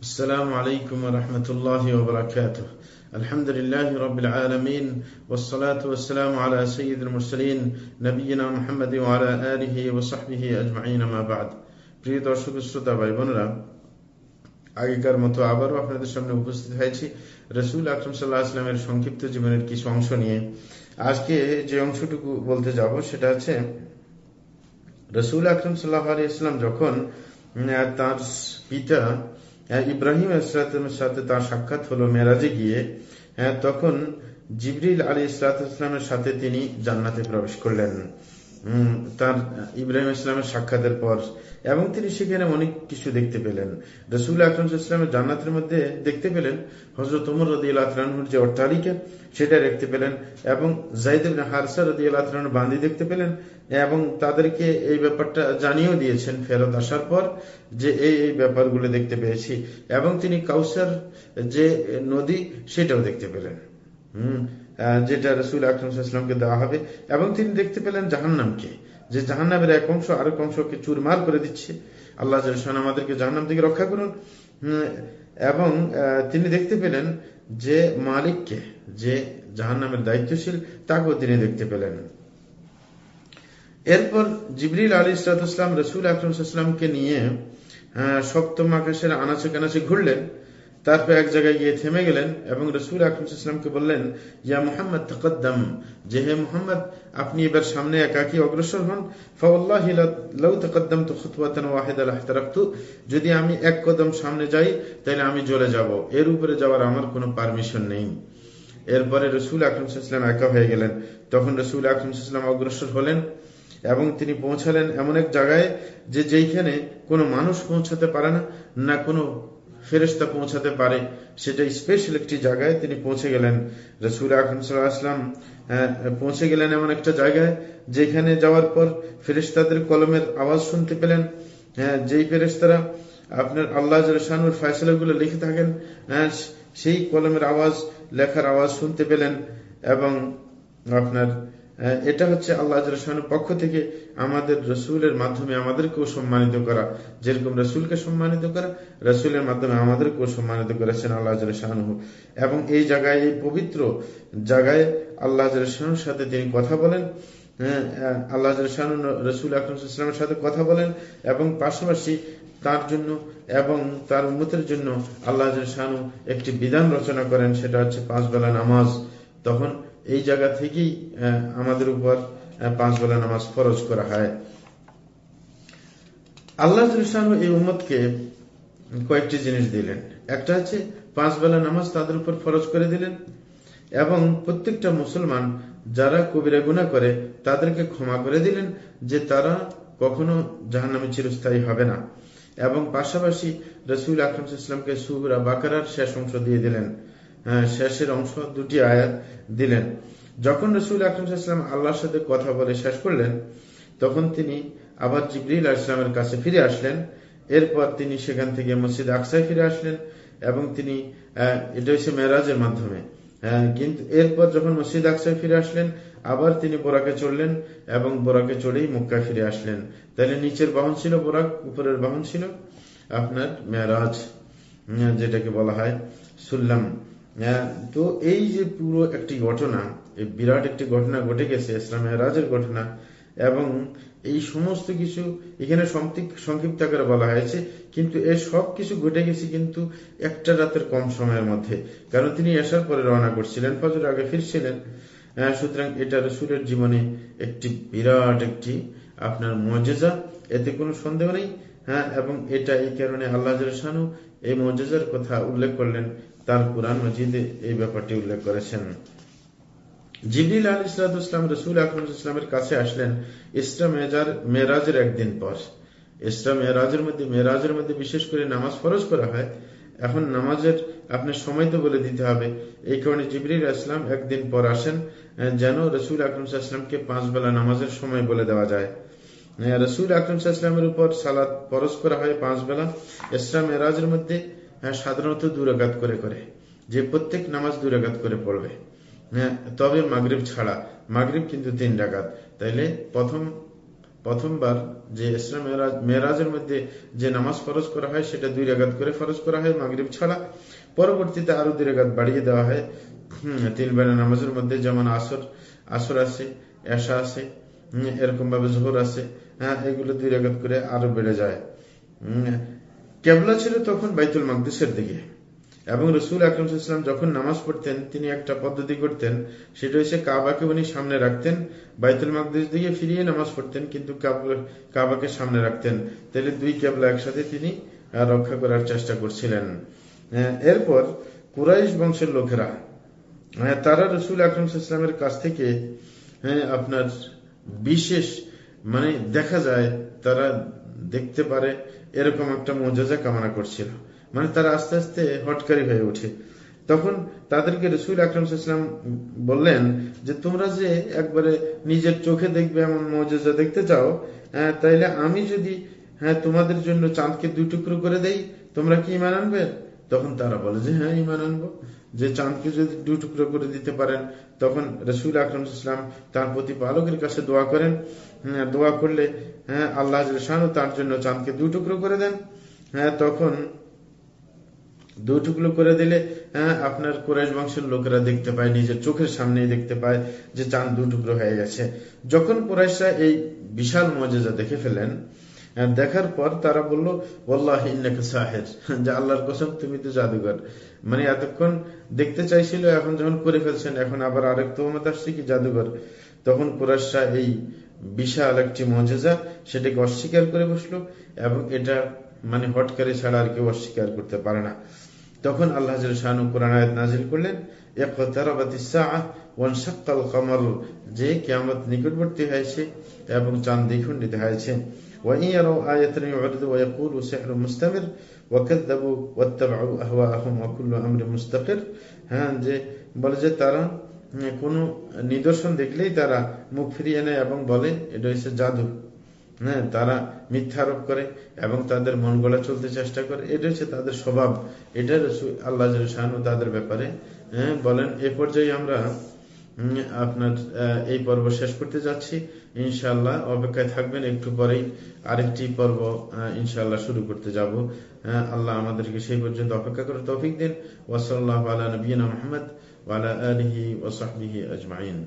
السلام عليكم ورحمة الله وبركاته الحمد لله رب العالمين والصلاة والسلام على سيد المرسلين نبينا محمد وعلى آله وصحبه أجمعين ما بعد প্রিয় দর্শক শ্রোতা ভাই বোনেরা আগেকার মতো আবারও আপনাদের সামনে উপস্থিত হয়েছি রসুল আকরম সাল্লাহ আসলামের সংক্ষিপ্ত জীবনের কিছু অংশ নিয়ে আজকে যে অংশটুকু বলতে যাব সেটা হচ্ছে রসুল আকরম সাল্লাহ আলী ইসলাম যখন তার পিতা ইব্রাহিম ইসলামের সাথে তার সাক্ষাৎ হলো মেরাজে গিয়ে হ্যাঁ তখন জিবরিল আলী ইসলাতামের সাথে তিনি জান্নাতে প্রবেশ করলেন। তার ইব্রাহিম ইসলামের সাক্ষাতের পর এবং তিনি সেখানে অনেক কিছু দেখতে পেলেন। রসুল আকরম ইসলামের জান্নাতের মধ্যে দেখতে পেলেন হজরত উমর রদি আল্লাহর যে অট্টালিকা, সেটা দেখতে পেলেন এবং জাইদ হারসা রদি আল্লাহ বান্দি দেখতে পেলেন এবং তাদেরকে এই ব্যাপারটা জানিয়েও দিয়েছেন ফেরত আসার পর যে এই এই ব্যাপারগুলো দেখতে পেয়েছি এবং তিনি কাউসার যে নদী, সেটাও দেখতে পেলেন। হম যেটা রসুল আকরমকে দেওয়া হবে এবং তিনি দেখতে পেলেন জাহান্নামকে। যে জাহান্নামের এক অংশ, আরেক অংশকে চুরমার করে দিচ্ছে। আল্লাহ আমাদেরকে জাহান্নাম থেকে রক্ষা করুন। এবং তিনি দেখতে পেলেন যে মালিককে, যে জাহান্নামের দায়িত্বশীল, তাকেও তিনি দেখতে পেলেন। এরপর জিবরিল আলী ইসলাতাম রসুল আকরমকে নিয়ে সপ্তম আকাশের আনাচে কানাচে ঘুরলেন। তারপর এক জায়গায় গিয়ে থেমে গেলেন এবং রসুল আকরমকে বললেন, ইয়া মোহাম্মদ, তকদ্দম। যে হে মোহাম্মদ, আপনি এবার সামনে একাকি অগ্রসর হন। যদি আমি এক কদম সামনে যাই, তাহলে আমি জ্বলে যাব। এর উপরে যাওয়ার আমার কোনো পারমিশন নেই। এরপরে রসুল আকরমসাল্লাম একা হয়ে গেলেন। তখন রসুল আকরমসাল্লাম অগ্রসর হলেন এবং তিনি পৌঁছালেন এমন এক জায়গায় যে, যেইখানে কোনো মানুষ পৌঁছাতে পারে না না কোনো ফেরেস্তা পৌঁছাতে পারে। সেটা স্পেশাল একটি জায়গায় তিনি পৌঁছে গেলেন। রসুল আকরমসাল্লাম পৌঁছে গেলেন এমন একটা জায়গায়, যেখানে যাওয়ার পর ফেরেস্তাদের কলমের আওয়াজ শুনতে পেলেন। হ্যাঁ যেই ফেরেস্তারা আপনার আল্লাহ শানুর ফয়সলাগুলো লিখে থাকেন সেই কলমের আওয়াজ, লেখার আওয়াজ শুনতে পেলেন এবং আপনার এটা হচ্ছে আল্লাহ পক্ষ থেকে আমাদের রসুলের মাধ্যমে আমাদেরকেও সম্মানিত করা। যেরকম রসুলকে সম্মানিত করা, রসুলের মাধ্যমে আমাদেরকেও সম্মানিত করেছেন আল্লাহ শাহনুহ। এবং এই জায়গায়, এই পবিত্র জায়গায় আল্লাহ শাহনুর সাথে তিনি কথা বলেন। আল্লাহ রসুল আকরমের সাথে কথা বলেন। এবং পাশাপাশি তার জন্য এবং তার উন্মতের জন্য আল্লাহ শাহনু একটি বিধান রচনা করেন, সেটা হচ্ছে পাঁচ বেলা নামাজ। তখন এই জায়গা থেকেই আমাদের উপর পাঁচ বেলা নামাজ ফরজ করা হয়। আল্লাহ এই উম্মতকে কয়েকটি জিনিস দিলেন। একটা হচ্ছে, পাঁচ বেলা নামাজ তাদের উপর ফরজ করে দিলেন এবং প্রত্যেকটা মুসলমান যারা কবিরা গুণা করে, তাদেরকে ক্ষমা করে দিলেন যে তারা কখনো জাহান্নামে চিরস্থায়ী হবে না। এবং পাশাপাশি রসুল আকরম ইসলামকে সুহরা বাকারার শেষ অংশ দিয়ে দিলেন। শেষের অংশ, দুটি আয়াত দিলেন। যখন রসুল আকরমসাল্লাম আল্লাহর সাথে কথা বলে শেষ করলেন, তখন তিনি আবার জিবরিল আসলামের কাছে ফিরে আসলেন। এরপর তিনি সেখান থেকে মসজিদ আকসায় ফিরে আসলেন এবং তিনি এটা হচ্ছে মেরাজের মাধ্যমে। কিন্তু এরপর যখন মসজিদ আকসায় ফিরে আসলেন, আবার তিনি বোরাকে চললেন এবং বোরাকে চড়েই মুক্কা ফিরে আসলেন। তাহলে নিচের বাহন ছিল বোরাক, উপরের বাহন ছিল আপনার মেরাজ যেটাকে বলা হয় সুল্লাম। তো এই যে পুরো একটি ঘটনা, এই বিরাট একটি ঘটনা ঘটে গেছে, ইসলাম রাজের ঘটনা, এবং এই সমস্ত কিছু এখানে সংক্ষিপ্ত আকারে বলা হয়েছে, কিন্তু এ সব কিছু ঘটে গেছে কিন্তু একটা রাতের কম সময়ের মধ্যে। কারণ তিনি আসার পরে রওনা করছিলেন ফজর আগে ফিরছিলেন। সুতরাং এটা রসুলের জীবনে একটি বিরাট একটি আপনার মজেজা, এতে কোনো সন্দেহ নেই। হ্যাঁ এবং এটা এই কারণে আল্লাহ এই মজেজার কথা উল্লেখ করলেন, তার কোরআন মজিদে এই ব্যাপারটি উল্লেখ করেছেন। জিবরিল আল ইসলাম রসুল আকরম ইসলামের কাছে আসলেন মেরাজের একদিন পর। মধ্যে মেরাজের মধ্যে বিশেষ করে নামাজ ফরজ করা হয়, এখন নামাজের আপনার সময় তো বলে দিতে হবে। এই কারণে জিবরিল ইসলাম একদিন পর আসেন যেন রসুল আকরম ইসলামকে পাঁচ বেলা নামাজের সময় বলে দেওয়া যায়। রসুল আকরম ইসলামের উপর সালাদ ফরজ করা হয় পাঁচ বেলা। ইসলাম মেরাজের মধ্যে সাধারণত দুরাঘাত করে করে। যে প্রত্যেক নামাজ দুরাঘাত করে পড়বে। হ্যাঁ তবে মাগরীব ছাড়া। মাগরীব কিন্তু তিন ডাকাত তাইলে প্রথম, প্রথমবার যে ইসলাম মেয়েরাজের মধ্যে যে নামাজ ফরজ করা হয়, সেটা দুই রেগাত করে ফরজ করা হয় মাগরীব ছাড়া। পরবর্তীতে আরও দুই রেগাত বাড়িয়ে দেওয়া হয়। তিন বেলা নামাজের মধ্যে যেমন আসর আসর আছে, এশা আছে এরকম ভাবে জোহর আছে হ্যাঁ এগুলো দুই রেগাত করে আরও বেড়ে যায়। কেবলা ছিল তখন বাইতুল মাকদিসের দিকে। এবং রসুল আকরম ইসলাম যখন নামাজ পড়তেন, তিনি একটা পদ্ধতি করতেন, সেটা হচ্ছে কাবাকে উনি সামনে রাখতেন, বাইতুল মাকদিস দিকে ফিরিয়ে নামাজ পড়তেন, কিন্তু কাবাকে সামনে রাখতেন। তাহলে দুই কেবলা একসাথে তিনি রক্ষা করার চেষ্টা করছিলেন। এরপর কুরাইশ বংশের লোকেরা তারা রসুল আকরম ইসলামের কাছ থেকে হ্যাঁ আপনার বিশেষ মানে দেখা যায় তারা দেখতে পারে এরকম একটা মর্যাদা কামনা করছিল। মানে তারা আস্তে আস্তে হটকারী হয়ে ওঠে। তখন তাদেরকে রসুল আকরম ইসলাম বললেন যে, তোমরা যে একবারে নিজের চোখে দেখবে এমন মর্যাদা দেখতে চাও তাইলে আমি যদি হ্যাঁ তোমাদের জন্য চাঁদকে দুই টুকরো করে দেই, তোমরা কি ইমান আনবে? তখন তারা বলে যে হ্যাঁ ইমান আনব। যে চাঁদকে যদি দু টুকরো করে দিতে পারেন, তখন রসুল আকরম ইসলাম তার প্রতি পালকের কাছে দোয়া করেন। দোয়া করলে হ্যাঁ আল্লাহ তার জন্য চাঁদকে দু টুকরো করে দেন। হ্যাঁ তখন দু টুকরো করে দিলে হ্যাঁ আপনার কোরাইশ বংশের লোকেরা দেখতে পায়, নিজের চোখের সামনেই দেখতে পায় যে চাঁদ দু টুকরো হয়ে গেছে। যখন কোরাইশরা এই বিশাল মজেজা দেখে ফেলেন দেখার পর তারা বলল সাহের। যে আল্লাহর কসম, তুমি তো জাদুঘর। মানে এতক্ষণ দেখতে চাইছিল, এখন যখন করে ফেলছেন, এখন আবার আরেক তোমত আসছে কি জাদুঘর। তখন কুরাশা এই বিশাল একটি মজেজা সেটাকে অস্বীকার করে বসল এবং এটা মানে হটকারে ছাড়া আর কেউ অস্বীকার করতে পারে না। তখন আল্লাহ শাহানু করলেন। যে কেয়ামত নিকটবর্তী হয়েছে এবং চাঁদ দ্বিখণ্ডিত হয়েছে। হ্যাঁ যে বলে যে তারা কোন নিদর্শন দেখলেই তারা মুখ ফিরিয়ে নেয় এবং বলে, এটা হচ্ছে জাদু। হ্যাঁ তারা মিথ্যা আরোপ করে এবং তাদের মন গলা চলতে চেষ্টা করে, এটা হচ্ছে তাদের স্বভাব। এটা আল্লাহ তাদের ব্যাপারে হ্যাঁ বলেন, এ পর্যায়ে আমরা আপনার এই পর্ব শেষ করতে যাচ্ছি। ইনশাল্লাহ অপেক্ষায় থাকবেন, একটু পরেই আরেকটি পর্ব ইনশাল্লাহ শুরু করতে যাব। আল্লাহ আমাদেরকে সেই পর্যন্ত অপেক্ষা করে তৌফিক দিন। ওসল্লাহ আলা নবীনা মোহাম্মদ ওয়ালা আলহি ওসাহি আজমাইন।